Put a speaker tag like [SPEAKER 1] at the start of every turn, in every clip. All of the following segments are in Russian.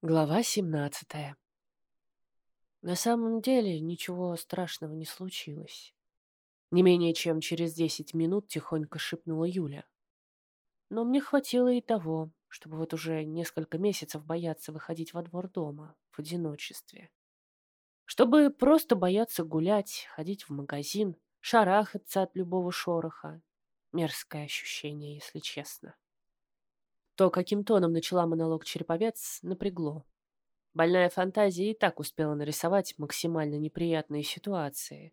[SPEAKER 1] Глава 17 На самом деле ничего страшного не случилось. Не менее чем через 10 минут тихонько шепнула Юля. Но мне хватило и того, чтобы вот уже несколько месяцев бояться выходить во двор дома в одиночестве. Чтобы просто бояться гулять, ходить в магазин, шарахаться от любого шороха. Мерзкое ощущение, если честно. То, каким тоном начала монолог Череповец, напрягло. Больная фантазия и так успела нарисовать максимально неприятные ситуации.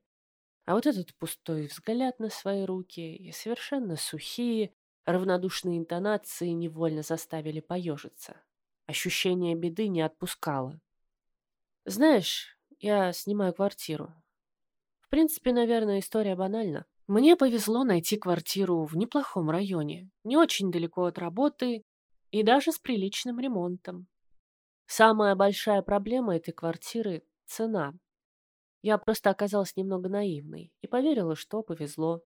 [SPEAKER 1] А вот этот пустой взгляд на свои руки и совершенно сухие, равнодушные интонации невольно заставили поежиться. Ощущение беды не отпускало. «Знаешь, я снимаю квартиру. В принципе, наверное, история банальна. Мне повезло найти квартиру в неплохом районе, не очень далеко от работы и даже с приличным ремонтом. Самая большая проблема этой квартиры – цена. Я просто оказалась немного наивной и поверила, что повезло.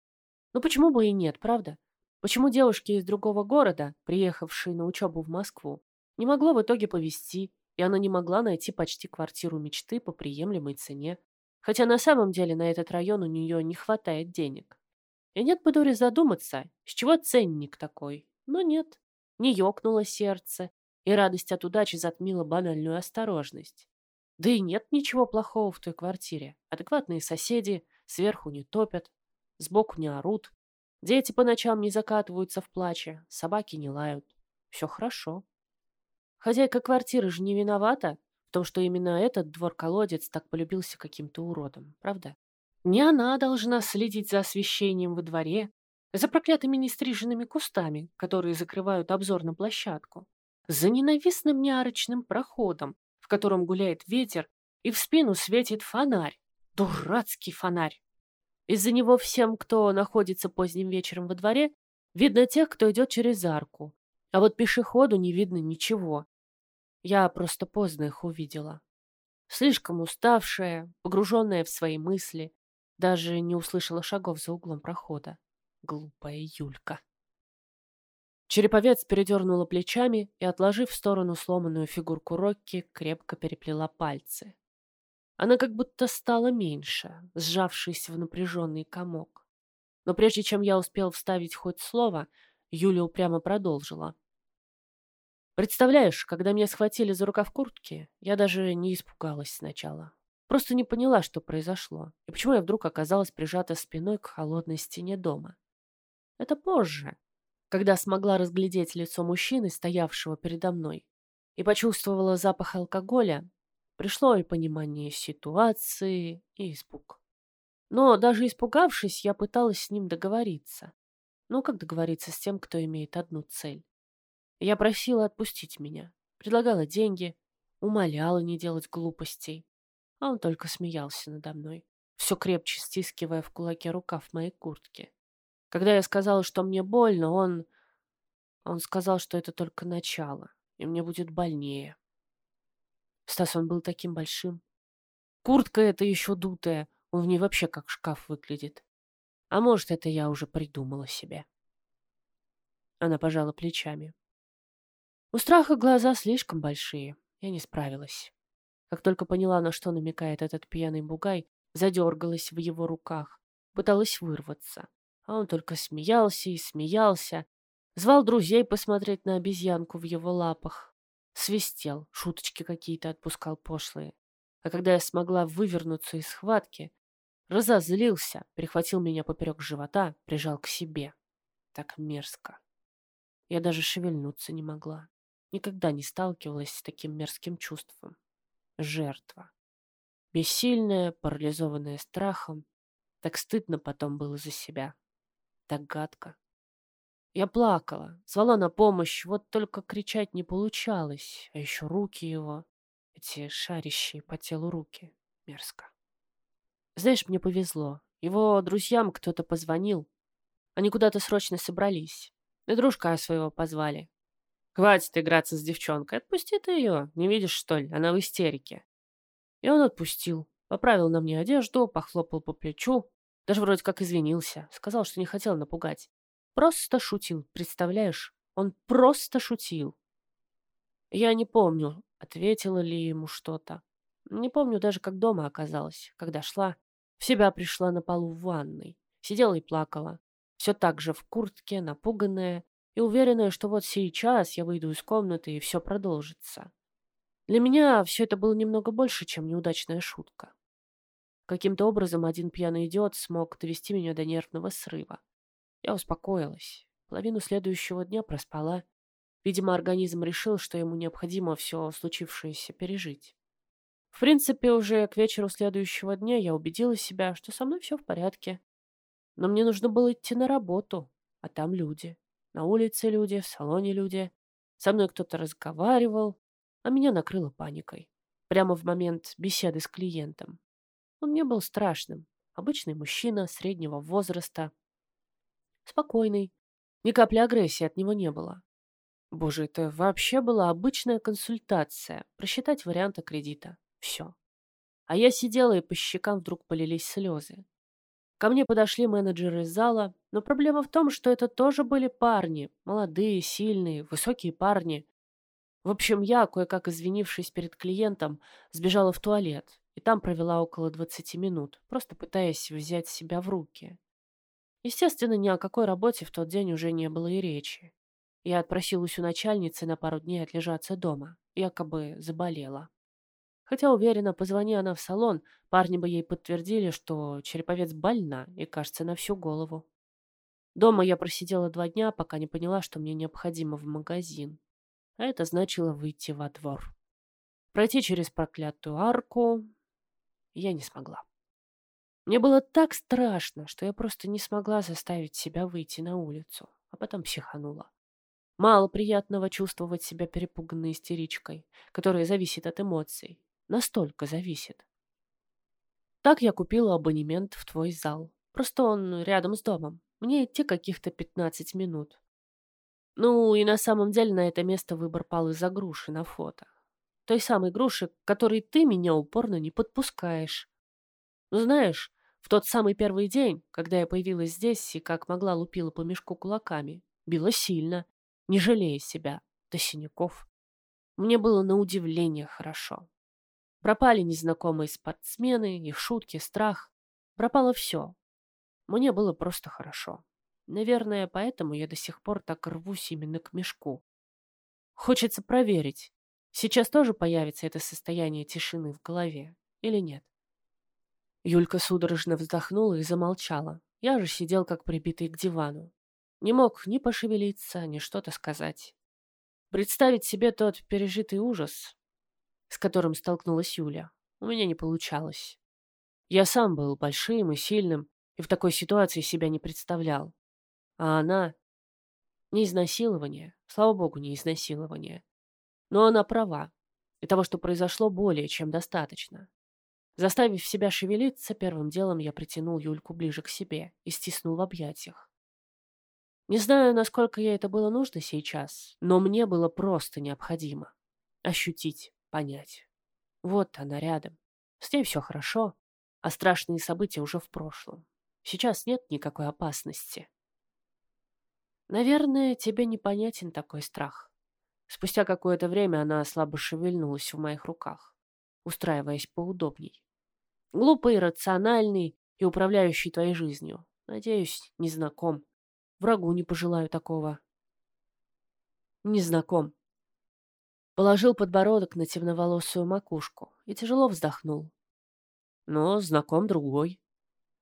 [SPEAKER 1] Ну почему бы и нет, правда? Почему девушке из другого города, приехавшей на учебу в Москву, не могло в итоге повезти, и она не могла найти почти квартиру мечты по приемлемой цене? Хотя на самом деле на этот район у нее не хватает денег. И нет бы дури задуматься, с чего ценник такой. Но нет не ёкнуло сердце, и радость от удачи затмила банальную осторожность. Да и нет ничего плохого в той квартире. Адекватные соседи, сверху не топят, сбоку не орут, дети по ночам не закатываются в плаче, собаки не лают. Все хорошо. Хозяйка квартиры же не виновата в том, что именно этот двор-колодец так полюбился каким-то уродом, правда? Не она должна следить за освещением во дворе, за проклятыми нестриженными кустами, которые закрывают обзор на площадку, за ненавистным неарочным проходом, в котором гуляет ветер, и в спину светит фонарь. Дурацкий фонарь. Из-за него всем, кто находится поздним вечером во дворе, видно тех, кто идет через арку. А вот пешеходу не видно ничего. Я просто поздно их увидела. Слишком уставшая, погруженная в свои мысли, даже не услышала шагов за углом прохода. Глупая Юлька. Череповец передернула плечами и, отложив в сторону сломанную фигурку Рокки, крепко переплела пальцы. Она как будто стала меньше, сжавшись в напряженный комок. Но прежде чем я успел вставить хоть слово, Юля упрямо продолжила. Представляешь, когда меня схватили за рукав куртки, я даже не испугалась сначала. Просто не поняла, что произошло, и почему я вдруг оказалась прижата спиной к холодной стене дома. Это позже, когда смогла разглядеть лицо мужчины, стоявшего передо мной, и почувствовала запах алкоголя, пришло и понимание ситуации, и испуг. Но даже испугавшись, я пыталась с ним договориться. Ну, как договориться с тем, кто имеет одну цель? Я просила отпустить меня, предлагала деньги, умоляла не делать глупостей. А он только смеялся надо мной, все крепче стискивая в кулаке рукав моей куртки. Когда я сказала, что мне больно, он... Он сказал, что это только начало, и мне будет больнее. Стас, он был таким большим. Куртка эта еще дутая, он в ней вообще как шкаф выглядит. А может, это я уже придумала себе. Она пожала плечами. У страха глаза слишком большие. Я не справилась. Как только поняла, на что намекает этот пьяный бугай, задергалась в его руках, пыталась вырваться. А он только смеялся и смеялся. Звал друзей посмотреть на обезьянку в его лапах. Свистел, шуточки какие-то отпускал пошлые. А когда я смогла вывернуться из схватки, разозлился, перехватил меня поперек живота, прижал к себе. Так мерзко. Я даже шевельнуться не могла. Никогда не сталкивалась с таким мерзким чувством. Жертва. Бессильная, парализованная страхом. Так стыдно потом было за себя. Так гадко. Я плакала, звала на помощь, вот только кричать не получалось. А еще руки его, эти шарящие по телу руки. Мерзко. Знаешь, мне повезло. Его друзьям кто-то позвонил. Они куда-то срочно собрались. И дружка своего позвали. Хватит играться с девчонкой, отпусти ты ее. Не видишь, что ли? Она в истерике. И он отпустил. Поправил на мне одежду, похлопал по плечу. Даже вроде как извинился. Сказал, что не хотел напугать. Просто шутил, представляешь? Он просто шутил. Я не помню, ответила ли ему что-то. Не помню даже, как дома оказалась, когда шла. В себя пришла на полу в ванной. Сидела и плакала. Все так же в куртке, напуганная и уверенная, что вот сейчас я выйду из комнаты и все продолжится. Для меня все это было немного больше, чем неудачная шутка. Каким-то образом один пьяный идиот смог довести меня до нервного срыва. Я успокоилась. Половину следующего дня проспала. Видимо, организм решил, что ему необходимо все случившееся пережить. В принципе, уже к вечеру следующего дня я убедила себя, что со мной все в порядке. Но мне нужно было идти на работу, а там люди. На улице люди, в салоне люди. Со мной кто-то разговаривал, а меня накрыло паникой. Прямо в момент беседы с клиентом. Он не был страшным. Обычный мужчина среднего возраста. Спокойный. Ни капли агрессии от него не было. Боже, это вообще была обычная консультация. Просчитать варианты кредита. Все. А я сидела, и по щекам вдруг полились слезы. Ко мне подошли менеджеры из зала, но проблема в том, что это тоже были парни. Молодые, сильные, высокие парни. В общем, я, кое-как извинившись перед клиентом, сбежала в туалет и там провела около 20 минут, просто пытаясь взять себя в руки. Естественно, ни о какой работе в тот день уже не было и речи. Я отпросилась у начальницы на пару дней отлежаться дома, якобы заболела. Хотя, уверена, позвони она в салон, парни бы ей подтвердили, что череповец больна и, кажется, на всю голову. Дома я просидела два дня, пока не поняла, что мне необходимо в магазин. А это значило выйти во двор. Пройти через проклятую арку, я не смогла. Мне было так страшно, что я просто не смогла заставить себя выйти на улицу, а потом психанула. Мало приятного чувствовать себя перепуганной истеричкой, которая зависит от эмоций. Настолько зависит. Так я купила абонемент в твой зал. Просто он рядом с домом. Мне идти каких-то 15 минут. Ну, и на самом деле на это место выбор пал из-за груши на фото. Той самой груши, которой ты меня упорно не подпускаешь. Ну, знаешь, в тот самый первый день, когда я появилась здесь и как могла лупила по мешку кулаками, била сильно, не жалея себя, до синяков. Мне было на удивление хорошо. Пропали незнакомые спортсмены, их шутки, страх. Пропало все. Мне было просто хорошо. Наверное, поэтому я до сих пор так рвусь именно к мешку. Хочется проверить, Сейчас тоже появится это состояние тишины в голове или нет? Юлька судорожно вздохнула и замолчала. Я же сидел как прибитый к дивану. Не мог ни пошевелиться, ни что-то сказать. Представить себе тот пережитый ужас, с которым столкнулась Юля, у меня не получалось. Я сам был большим и сильным, и в такой ситуации себя не представлял. А она... Не изнасилование, слава богу, не изнасилование. Но она права, и того, что произошло, более чем достаточно. Заставив себя шевелиться, первым делом я притянул Юльку ближе к себе и стиснул в объятиях. Не знаю, насколько ей это было нужно сейчас, но мне было просто необходимо. Ощутить, понять. Вот она рядом. С ней все хорошо, а страшные события уже в прошлом. Сейчас нет никакой опасности. Наверное, тебе непонятен такой страх. Спустя какое-то время она слабо шевельнулась в моих руках, устраиваясь поудобней. Глупый, рациональный и управляющий твоей жизнью. Надеюсь, не знаком. Врагу не пожелаю такого. Не знаком. Положил подбородок на темноволосую макушку и тяжело вздохнул. Но знаком другой.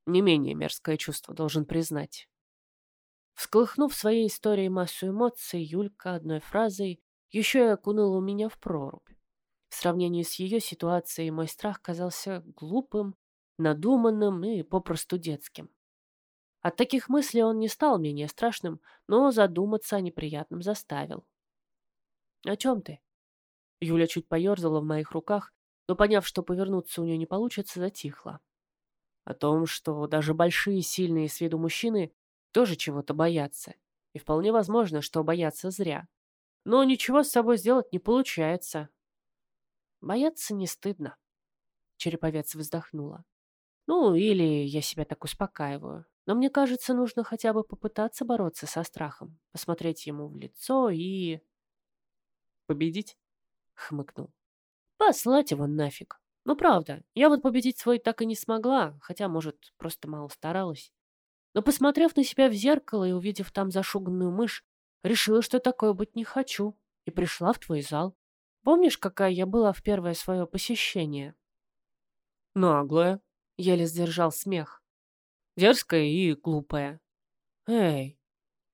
[SPEAKER 1] Не менее мерзкое чувство, должен признать. Всколыхнув своей историей массу эмоций, Юлька одной фразой еще и окунула меня в прорубь. В сравнении с ее ситуацией мой страх казался глупым, надуманным и попросту детским. От таких мыслей он не стал менее страшным, но задуматься о неприятном заставил. «О чем ты?» Юля чуть поерзала в моих руках, но, поняв, что повернуться у нее не получится, затихла. О том, что даже большие, сильные с виду мужчины тоже чего-то боятся. И вполне возможно, что боятся зря но ничего с собой сделать не получается. Бояться не стыдно. Череповец вздохнула. Ну, или я себя так успокаиваю. Но мне кажется, нужно хотя бы попытаться бороться со страхом, посмотреть ему в лицо и... Победить? Хмыкнул. Послать его нафиг. Ну, правда, я вот победить свой так и не смогла, хотя, может, просто мало старалась. Но, посмотрев на себя в зеркало и увидев там зашуганную мышь, решила, что такое быть не хочу, и пришла в твой зал. Помнишь, какая я была в первое свое посещение? Наглая, еле сдержал смех. Дерзкая и глупая. Эй,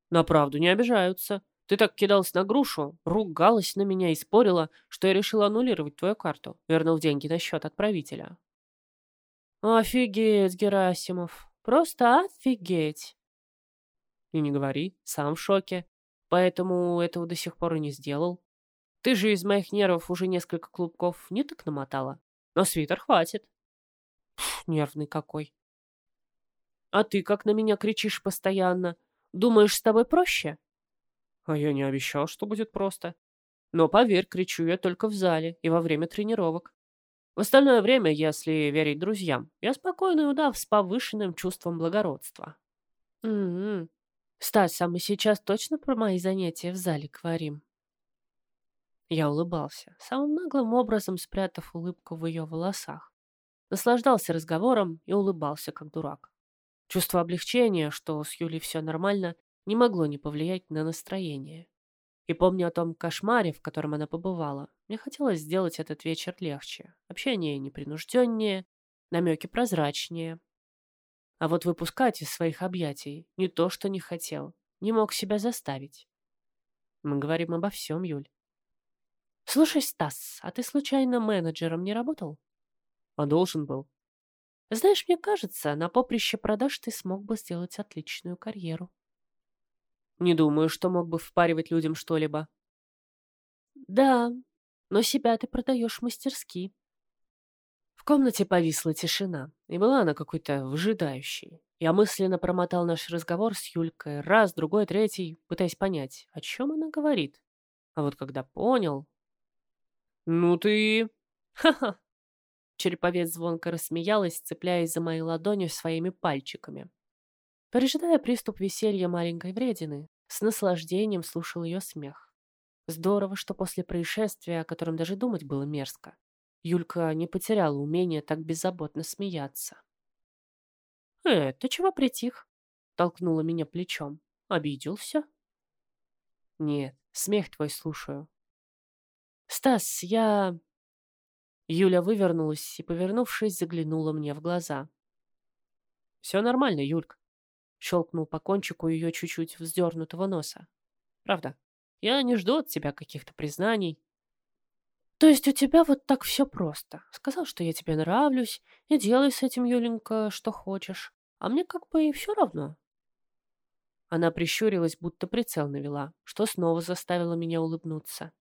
[SPEAKER 1] на правду не обижаются. Ты так кидалась на грушу, ругалась на меня и спорила, что я решила аннулировать твою карту, вернув деньги на счет отправителя. Офигеть, Герасимов. Просто офигеть. И не говори, сам в шоке. Поэтому этого до сих пор и не сделал. Ты же из моих нервов уже несколько клубков не так намотала. Но свитер хватит. Пф, нервный какой. А ты как на меня кричишь постоянно? Думаешь, с тобой проще? А я не обещал, что будет просто. Но поверь, кричу я только в зале и во время тренировок. В остальное время, если верить друзьям, я спокойный удав с повышенным чувством благородства. Угу. Стас, а мы сейчас точно про мои занятия в зале говорим? Я улыбался, самым наглым образом спрятав улыбку в ее волосах. Наслаждался разговором и улыбался, как дурак. Чувство облегчения, что с Юлей все нормально, не могло не повлиять на настроение. И помня о том кошмаре, в котором она побывала, мне хотелось сделать этот вечер легче, общение непринужденнее, намеки прозрачнее. А вот выпускать из своих объятий не то, что не хотел, не мог себя заставить. Мы говорим обо всем, Юль. Слушай, Стас, а ты случайно менеджером не работал? А должен был. Знаешь, мне кажется, на поприще продаж ты смог бы сделать отличную карьеру. Не думаю, что мог бы впаривать людям что-либо. Да, но себя ты продаешь мастерски. В комнате повисла тишина, и была она какой-то выжидающей. Я мысленно промотал наш разговор с Юлькой раз, другой, третий, пытаясь понять, о чем она говорит. А вот когда понял... «Ну ты...» «Ха-ха!» Череповец звонко рассмеялась, цепляясь за мои ладони своими пальчиками. Пережидая приступ веселья маленькой вредины, с наслаждением слушал ее смех. Здорово, что после происшествия, о котором даже думать было мерзко, Юлька не потеряла умения так беззаботно смеяться. «Э, ты чего притих?» — толкнула меня плечом. «Обиделся?» «Нет, смех твой слушаю». «Стас, я...» Юля вывернулась и, повернувшись, заглянула мне в глаза. «Все нормально, Юлька щелкнул по кончику ее чуть-чуть вздернутого носа. «Правда, я не жду от тебя каких-то признаний». «То есть у тебя вот так все просто? Сказал, что я тебе нравлюсь, и делай с этим, Юленька, что хочешь. А мне как бы и все равно». Она прищурилась, будто прицел навела, что снова заставило меня улыбнуться.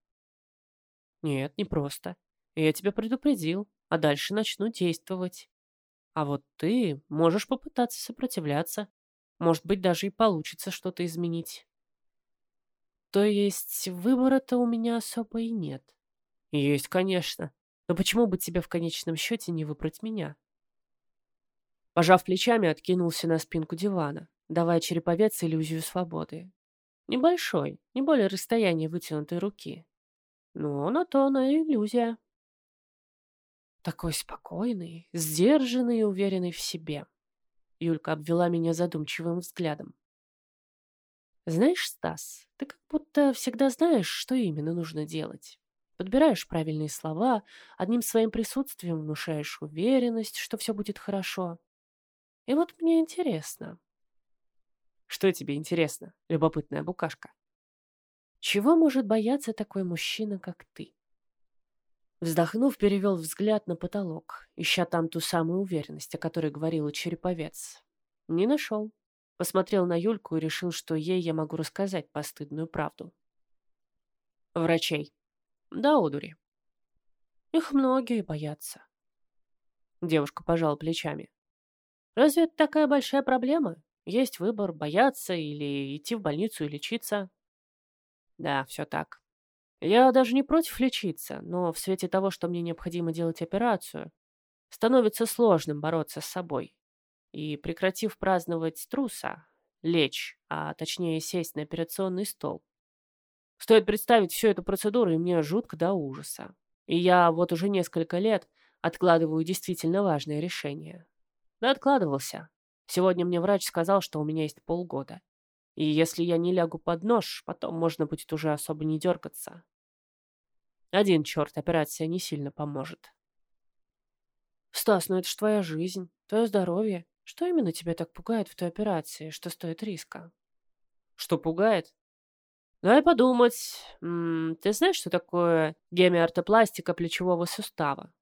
[SPEAKER 1] «Нет, не просто. Я тебя предупредил, а дальше начну действовать. А вот ты можешь попытаться сопротивляться, может быть, даже и получится что-то изменить. То есть выбора-то у меня особо и нет. Есть, конечно. Но почему бы тебе в конечном счете не выбрать меня? Пожав плечами, откинулся на спинку дивана, давая череповец иллюзию свободы. Небольшой, не более расстояния вытянутой руки. Но на то она иллюзия. Такой спокойный, сдержанный и уверенный в себе. Юлька обвела меня задумчивым взглядом. Знаешь, Стас, ты как будто всегда знаешь, что именно нужно делать. Подбираешь правильные слова, одним своим присутствием внушаешь уверенность, что все будет хорошо. И вот мне интересно. Что тебе интересно, любопытная букашка? Чего может бояться такой мужчина, как ты? Вздохнув, перевел взгляд на потолок, ища там ту самую уверенность, о которой говорила Череповец. Не нашел. Посмотрел на Юльку и решил, что ей я могу рассказать постыдную правду. Врачей. Да, одури. Их многие боятся. Девушка пожала плечами. Разве это такая большая проблема? Есть выбор, бояться или идти в больницу и лечиться. Да, все так. Я даже не против лечиться, но в свете того, что мне необходимо делать операцию, становится сложным бороться с собой. И, прекратив праздновать труса, лечь, а точнее сесть на операционный стол. Стоит представить всю эту процедуру, и мне жутко до ужаса. И я вот уже несколько лет откладываю действительно важное решение. Да откладывался. Сегодня мне врач сказал, что у меня есть полгода. И если я не лягу под нож, потом можно будет уже особо не дергаться. Один черт, операция не сильно поможет. Стас, ну это ж твоя жизнь, твое здоровье. Что именно тебя так пугает в той операции, что стоит риска? Что пугает? Дай подумать. Ты знаешь, что такое гемиортопластика плечевого сустава?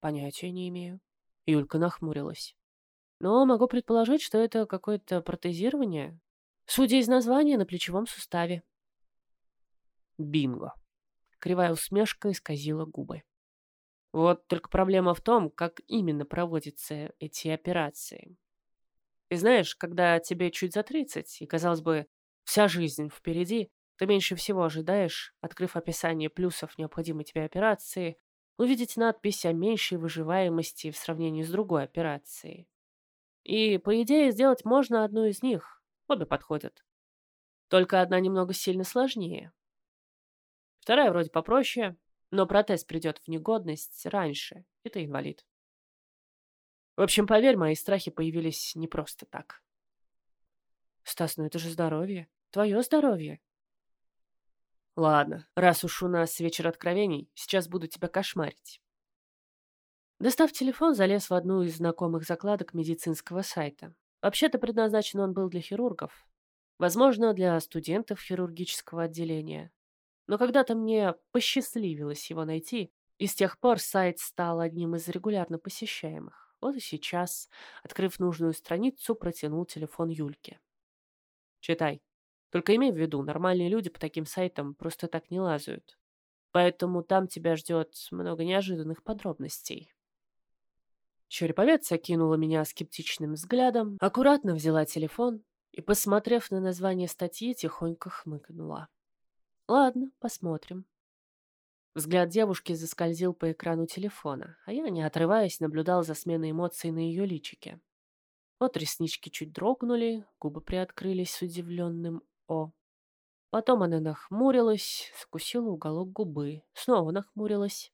[SPEAKER 1] Понятия не имею. Юлька нахмурилась. Но могу предположить, что это какое-то протезирование. Судя из названия, на плечевом суставе. Бинго. Кривая усмешка исказила губы. Вот только проблема в том, как именно проводятся эти операции. И знаешь, когда тебе чуть за 30, и, казалось бы, вся жизнь впереди, ты меньше всего ожидаешь, открыв описание плюсов необходимой тебе операции, увидеть надпись о меньшей выживаемости в сравнении с другой операцией. И, по идее, сделать можно одну из них. Обе подходят. Только одна немного сильно сложнее. Вторая вроде попроще, но протез придет в негодность раньше, и ты инвалид. В общем, поверь, мои страхи появились не просто так. Стас, ну это же здоровье. Твое здоровье. Ладно, раз уж у нас вечер откровений, сейчас буду тебя кошмарить. Достав телефон, залез в одну из знакомых закладок медицинского сайта. Вообще-то предназначен он был для хирургов. Возможно, для студентов хирургического отделения. Но когда-то мне посчастливилось его найти, и с тех пор сайт стал одним из регулярно посещаемых. Вот и сейчас, открыв нужную страницу, протянул телефон Юльке. Читай. Только имей в виду, нормальные люди по таким сайтам просто так не лазают. Поэтому там тебя ждет много неожиданных подробностей. Череповец окинула меня скептичным взглядом, аккуратно взяла телефон и, посмотрев на название статьи, тихонько хмыкнула. Ладно, посмотрим. Взгляд девушки заскользил по экрану телефона, а я, не отрываясь, наблюдал за сменой эмоций на ее личике. Вот реснички чуть дрогнули, губы приоткрылись с удивленным «о». Потом она нахмурилась, скусила уголок губы, снова нахмурилась.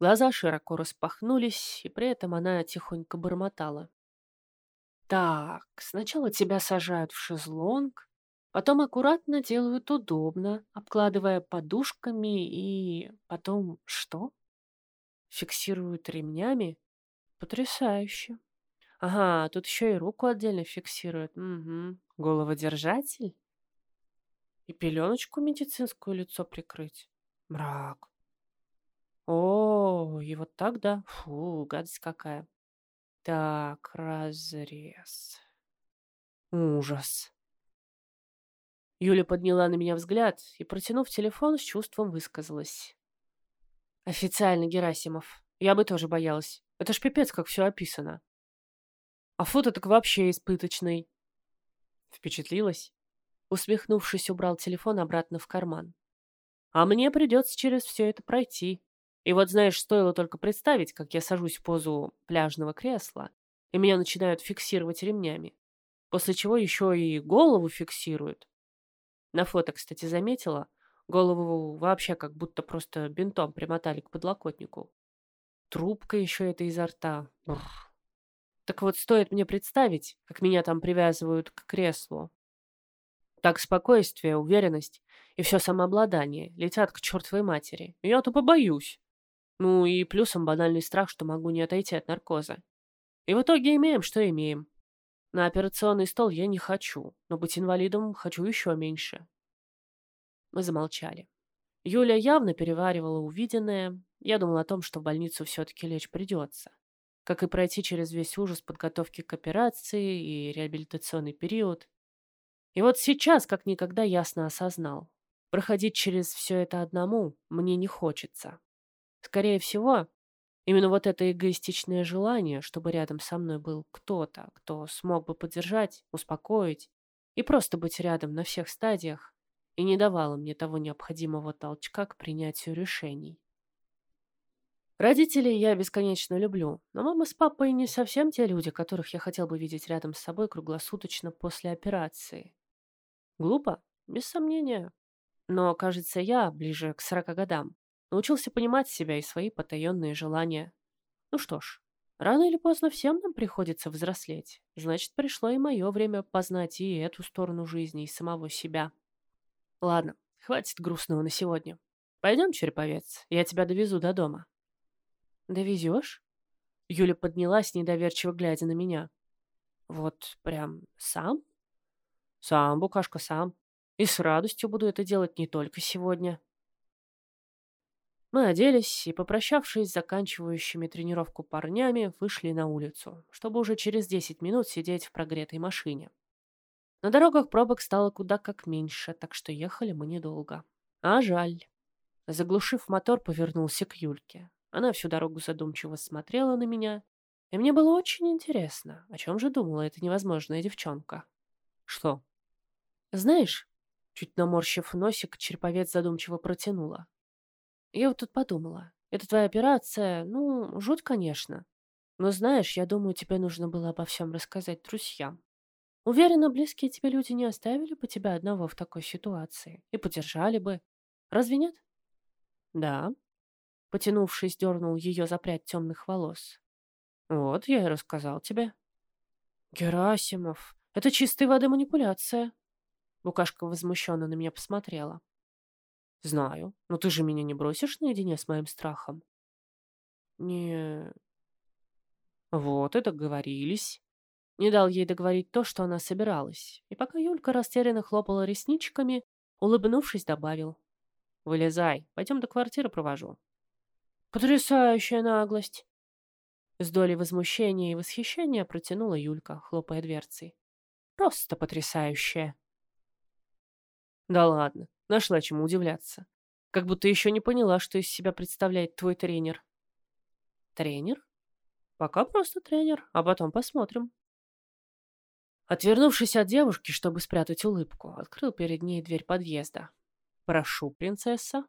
[SPEAKER 1] Глаза широко распахнулись, и при этом она тихонько бормотала. «Так, сначала тебя сажают в шезлонг, Потом аккуратно делают удобно, обкладывая подушками и... Потом что? Фиксируют ремнями? Потрясающе. Ага, тут еще и руку отдельно фиксируют. Угу. Головодержатель? И пеленочку медицинскую лицо прикрыть? Мрак. О, и вот так, да? Фу, гадость какая. Так, разрез. Ужас. Юля подняла на меня взгляд и, протянув телефон, с чувством высказалась. «Официально, Герасимов. Я бы тоже боялась. Это ж пипец, как все описано. А фото так вообще испыточный». Впечатлилась. Усмехнувшись, убрал телефон обратно в карман. «А мне придется через все это пройти. И вот, знаешь, стоило только представить, как я сажусь в позу пляжного кресла, и меня начинают фиксировать ремнями. После чего еще и голову фиксируют. На фото, кстати, заметила, голову вообще как будто просто бинтом примотали к подлокотнику. Трубка еще это изо рта. Бррр. Так вот, стоит мне представить, как меня там привязывают к креслу. Так спокойствие, уверенность и все самообладание летят к чертовой матери. Я тупо боюсь. Ну и плюсом банальный страх, что могу не отойти от наркоза. И в итоге имеем, что имеем. На операционный стол я не хочу, но быть инвалидом хочу еще меньше. Мы замолчали. Юля явно переваривала увиденное. Я думал о том, что в больницу все-таки лечь придется. Как и пройти через весь ужас подготовки к операции и реабилитационный период. И вот сейчас, как никогда, ясно осознал. Проходить через все это одному мне не хочется. Скорее всего, Именно вот это эгоистичное желание, чтобы рядом со мной был кто-то, кто смог бы поддержать, успокоить и просто быть рядом на всех стадиях, и не давало мне того необходимого толчка к принятию решений. Родителей я бесконечно люблю, но мама с папой не совсем те люди, которых я хотел бы видеть рядом с собой круглосуточно после операции. Глупо? Без сомнения. Но, кажется, я, ближе к сорока годам, Научился понимать себя и свои потаенные желания. Ну что ж, рано или поздно всем нам приходится взрослеть. Значит, пришло и мое время познать и эту сторону жизни, и самого себя. Ладно, хватит грустного на сегодня. Пойдем, Череповец, я тебя довезу до дома. Довезешь? Юля поднялась, недоверчиво глядя на меня. Вот прям сам? Сам, Букашка, сам. И с радостью буду это делать не только сегодня. Мы оделись и, попрощавшись с заканчивающими тренировку парнями, вышли на улицу, чтобы уже через 10 минут сидеть в прогретой машине. На дорогах пробок стало куда как меньше, так что ехали мы недолго. А жаль. Заглушив мотор, повернулся к Юльке. Она всю дорогу задумчиво смотрела на меня, и мне было очень интересно, о чем же думала эта невозможная девчонка. Что? Знаешь, чуть наморщив носик, черповец задумчиво протянула. Я вот тут подумала. Это твоя операция, ну, жуть, конечно. Но знаешь, я думаю, тебе нужно было обо всем рассказать друзьям. Уверена, близкие тебе люди не оставили бы тебя одного в такой ситуации и поддержали бы. Разве нет? Да. Потянувшись, дернул ее за прядь темных волос. Вот, я и рассказал тебе. Герасимов, это чистой воды манипуляция. Букашка возмущенно на меня посмотрела. Знаю, но ты же меня не бросишь наедине с моим страхом. Не... Вот и договорились. Не дал ей договорить то, что она собиралась. И пока Юлька растерянно хлопала ресничками, улыбнувшись, добавил. Вылезай, пойдем до квартиры провожу. Потрясающая наглость. С долей возмущения и восхищения протянула Юлька, хлопая дверцей. Просто потрясающая. Да ладно, нашла чему удивляться. Как будто еще не поняла, что из себя представляет твой тренер. Тренер? Пока просто тренер, а потом посмотрим. Отвернувшись от девушки, чтобы спрятать улыбку, открыл перед ней дверь подъезда. «Прошу, принцесса».